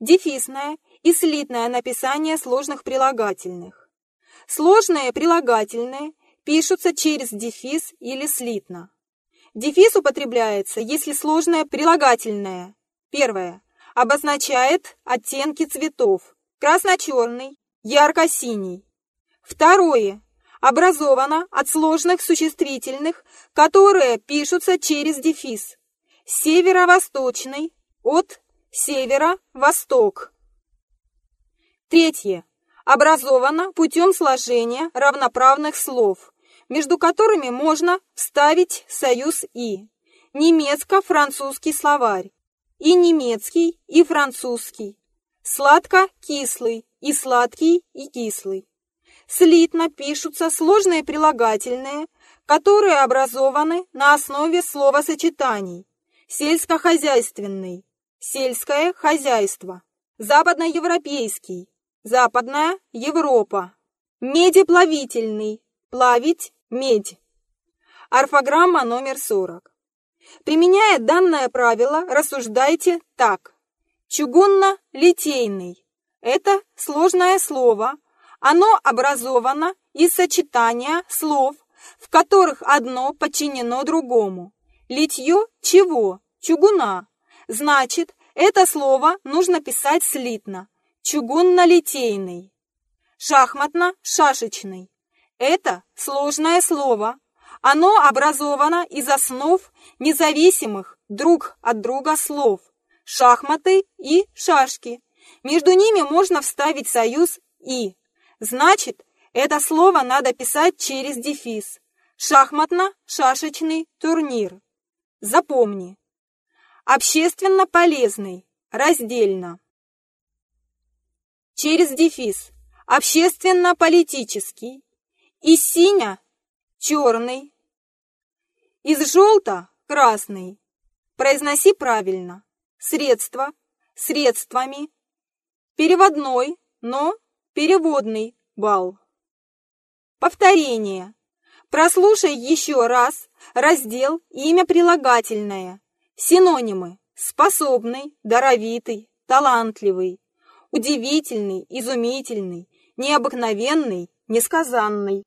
дефисное и слитное написание сложных прилагательных. Сложные прилагательные пишутся через дефис или слитно. Дефис употребляется, если сложное прилагательное. Первое. Обозначает оттенки цветов. Красно-черный, ярко-синий. Второе. Образовано от сложных существительных, которые пишутся через дефис. Северо-восточный, от севера-восток. Третье. Образовано путем сложения равноправных слов, между которыми можно вставить союз «и». Немецко-французский словарь. И немецкий, и французский. Сладко-кислый, и сладкий, и кислый. Слитно пишутся сложные прилагательные, которые образованы на основе словосочетаний. Сельскохозяйственный, сельское хозяйство, западноевропейский, западная Европа, медиплавительный, плавить, медь. Орфограмма номер 40. Применяя данное правило, рассуждайте так. Чугунно-литейный. Это сложное слово. Оно образовано из сочетания слов, в которых одно подчинено другому. Литье чего? Чугуна. Значит, это слово нужно писать слитно. Чугунно-литейный. Шахматно-шашечный. Это сложное слово. Оно образовано из основ независимых друг от друга слов. Шахматы и шашки. Между ними можно вставить союз «и». Значит, это слово надо писать через дефис. Шахматно-шашечный турнир. Запомни. Общественно полезный. Раздельно. Через дефис. Общественно-политический. Из синя – черный. Из желто – красный. Произноси правильно. Средства – средствами. Переводной, но переводный бал. Повторение. Прослушай еще раз раздел «Имя прилагательное». Синонимы – способный, даровитый, талантливый, удивительный, изумительный, необыкновенный, несказанный.